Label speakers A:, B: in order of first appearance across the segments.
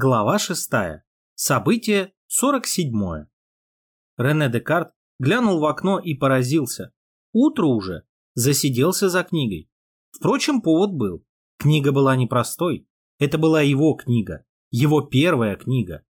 A: Глава 6. Событие 47. Рене Декарт глянул в окно и поразился. Утро уже. Засиделся за книгой. Впрочем, повод был. Книга была непростой. Это была его книга. Его первая книга.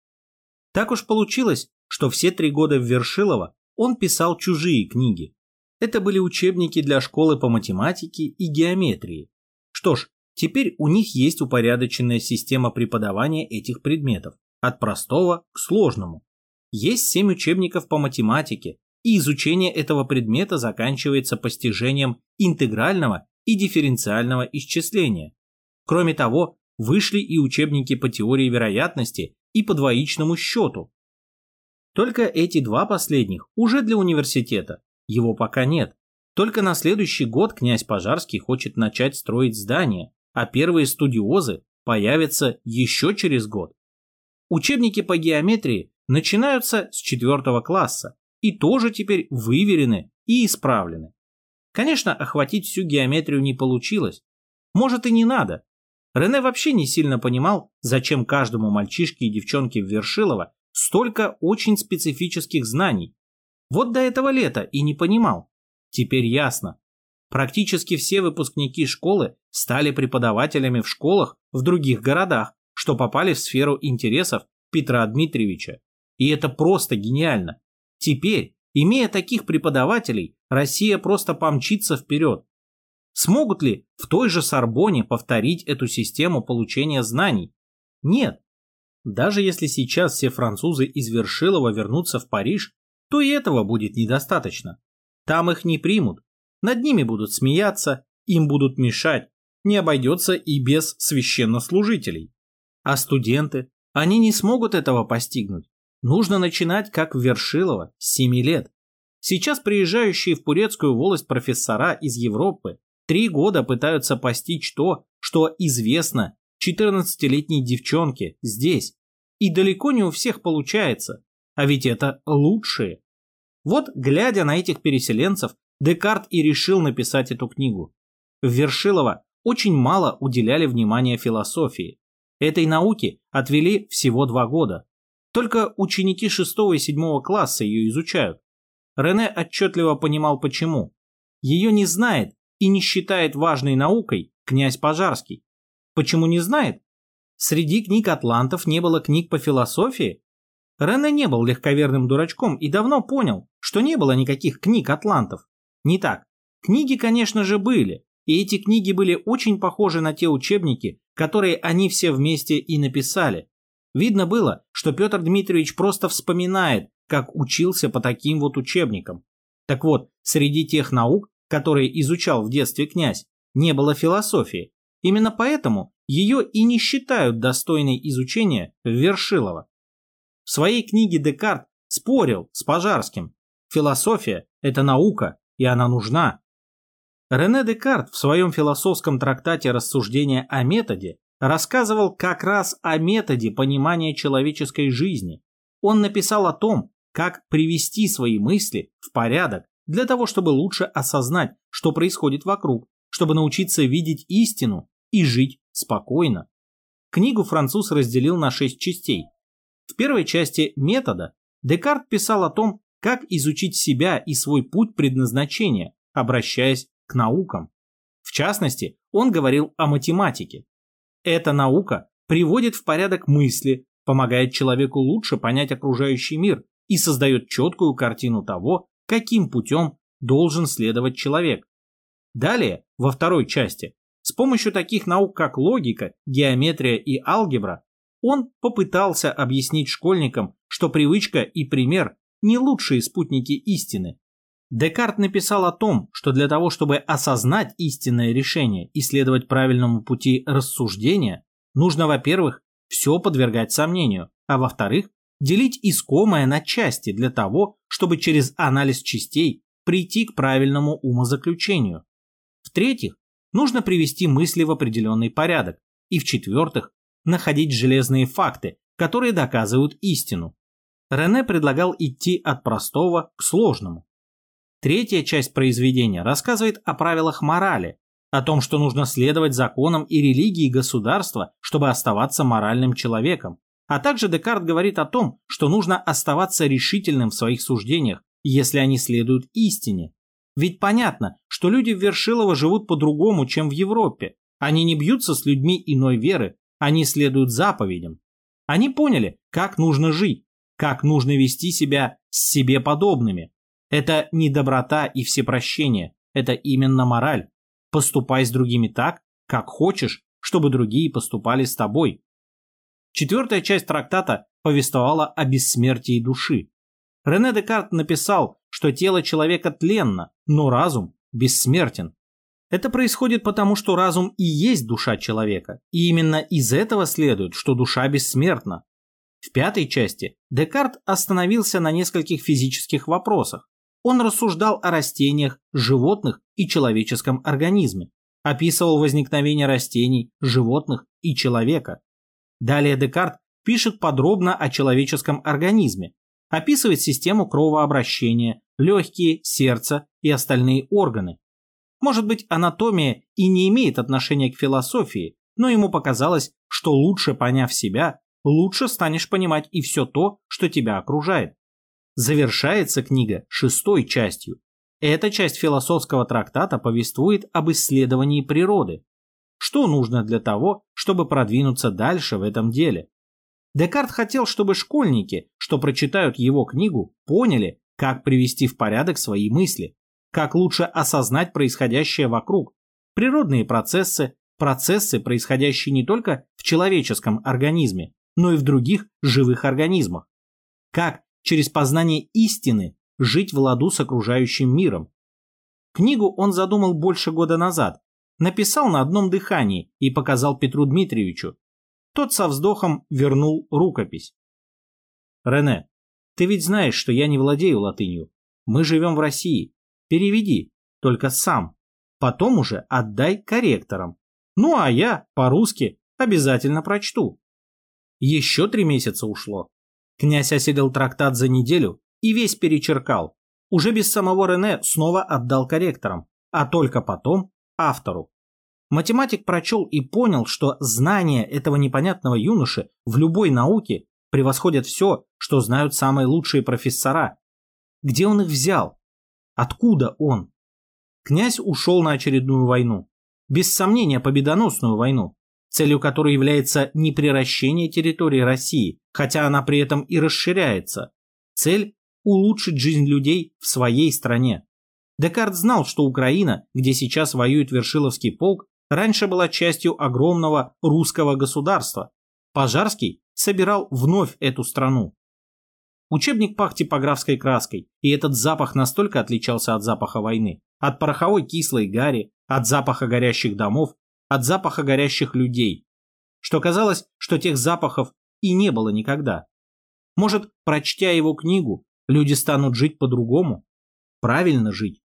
A: Так уж получилось, что все три года в Вершилово он писал чужие книги. Это были учебники для школы по математике и геометрии. Что ж, Теперь у них есть упорядоченная система преподавания этих предметов, от простого к сложному. Есть семь учебников по математике, и изучение этого предмета заканчивается постижением интегрального и дифференциального исчисления. Кроме того, вышли и учебники по теории вероятности и по двоичному счету. Только эти два последних уже для университета, его пока нет. Только на следующий год князь Пожарский хочет начать строить здание, а первые студиозы появятся еще через год. Учебники по геометрии начинаются с четвертого класса и тоже теперь выверены и исправлены. Конечно, охватить всю геометрию не получилось. Может и не надо. Рене вообще не сильно понимал, зачем каждому мальчишке и девчонке в Вершилово столько очень специфических знаний. Вот до этого лета и не понимал. Теперь ясно. Практически все выпускники школы стали преподавателями в школах в других городах, что попали в сферу интересов Петра Дмитриевича. И это просто гениально. Теперь, имея таких преподавателей, Россия просто помчится вперед. Смогут ли в той же Сорбоне повторить эту систему получения знаний? Нет. Даже если сейчас все французы из Вершилова вернутся в Париж, то и этого будет недостаточно. Там их не примут, над ними будут смеяться, им будут мешать, не обойдется и без священнослужителей. А студенты, они не смогут этого постигнуть. Нужно начинать как в Вершилово, с 7 лет. Сейчас приезжающие в Пурецкую волость профессора из Европы три года пытаются постичь то, что известно 14-летней девчонке здесь. И далеко не у всех получается. А ведь это лучшие. Вот, глядя на этих переселенцев, Декарт и решил написать эту книгу. В Вершилово очень мало уделяли внимания философии. Этой науке отвели всего два года. Только ученики 6 и 7 класса ее изучают. Рене отчетливо понимал почему. Ее не знает и не считает важной наукой князь Пожарский. Почему не знает? Среди книг атлантов не было книг по философии. Рене не был легковерным дурачком и давно понял, что не было никаких книг атлантов. Не так. Книги, конечно же, были, и эти книги были очень похожи на те учебники, которые они все вместе и написали. Видно было, что Петр Дмитриевич просто вспоминает, как учился по таким вот учебникам. Так вот, среди тех наук, которые изучал в детстве князь, не было философии. Именно поэтому ее и не считают достойной изучения в Вершилово. В своей книге Декарт спорил с Пожарским. Философия – это наука, и она нужна. Рене Декарт в своем философском трактате «Рассуждения о методе» рассказывал как раз о методе понимания человеческой жизни. Он написал о том, как привести свои мысли в порядок для того, чтобы лучше осознать, что происходит вокруг, чтобы научиться видеть истину и жить спокойно. Книгу француз разделил на шесть частей. В первой части метода Декарт писал о том, как изучить себя и свой путь предназначения, обращаясь к наукам. В частности, он говорил о математике. Эта наука приводит в порядок мысли, помогает человеку лучше понять окружающий мир и создает четкую картину того, каким путем должен следовать человек. Далее, во второй части, с помощью таких наук, как логика, геометрия и алгебра, он попытался объяснить школьникам, что привычка и пример не лучшие спутники истины. Декарт написал о том, что для того, чтобы осознать истинное решение и следовать правильному пути рассуждения, нужно, во-первых, все подвергать сомнению, а во-вторых, делить искомое на части для того, чтобы через анализ частей прийти к правильному умозаключению. В-третьих, нужно привести мысли в определенный порядок. И в-четвертых, находить железные факты, которые доказывают истину. Рене предлагал идти от простого к сложному. Третья часть произведения рассказывает о правилах морали, о том, что нужно следовать законам и религии государства, чтобы оставаться моральным человеком. А также Декарт говорит о том, что нужно оставаться решительным в своих суждениях, если они следуют истине. Ведь понятно, что люди в Вершилово живут по-другому, чем в Европе. Они не бьются с людьми иной веры, они следуют заповедям. Они поняли, как нужно жить, как нужно вести себя с себе подобными. Это не доброта и всепрощение, это именно мораль. Поступай с другими так, как хочешь, чтобы другие поступали с тобой. Четвертая часть трактата повествовала о бессмертии души. Рене Декарт написал, что тело человека тленно, но разум бессмертен. Это происходит потому, что разум и есть душа человека, и именно из этого следует, что душа бессмертна. В пятой части Декарт остановился на нескольких физических вопросах. Он рассуждал о растениях, животных и человеческом организме, описывал возникновение растений, животных и человека. Далее Декарт пишет подробно о человеческом организме, описывает систему кровообращения, легкие, сердце и остальные органы. Может быть, анатомия и не имеет отношения к философии, но ему показалось, что лучше поняв себя, лучше станешь понимать и все то, что тебя окружает. Завершается книга шестой частью. Эта часть философского трактата повествует об исследовании природы. Что нужно для того, чтобы продвинуться дальше в этом деле? Декарт хотел, чтобы школьники, что прочитают его книгу, поняли, как привести в порядок свои мысли, как лучше осознать происходящее вокруг, природные процессы, процессы, происходящие не только в человеческом организме, но и в других живых организмах. Как через познание истины жить в ладу с окружающим миром. Книгу он задумал больше года назад, написал на одном дыхании и показал Петру Дмитриевичу. Тот со вздохом вернул рукопись. «Рене, ты ведь знаешь, что я не владею латынью. Мы живем в России. Переведи, только сам. Потом уже отдай корректорам. Ну а я, по-русски, обязательно прочту». Еще три месяца ушло. Князь осилил трактат за неделю и весь перечеркал. Уже без самого Рене снова отдал корректорам, а только потом автору. Математик прочел и понял, что знания этого непонятного юноши в любой науке превосходят все, что знают самые лучшие профессора. Где он их взял? Откуда он? Князь ушел на очередную войну. Без сомнения, победоносную войну, целью которой является не приращение территории России, хотя она при этом и расширяется. Цель – улучшить жизнь людей в своей стране. Декарт знал, что Украина, где сейчас воюет Вершиловский полк, раньше была частью огромного русского государства. Пожарский собирал вновь эту страну. Учебник пах типографской краской, и этот запах настолько отличался от запаха войны, от пороховой кислой гари, от запаха горящих домов, от запаха горящих людей, что казалось, что тех запахов и не было никогда. Может, прочтя его книгу, люди станут жить по-другому? Правильно жить,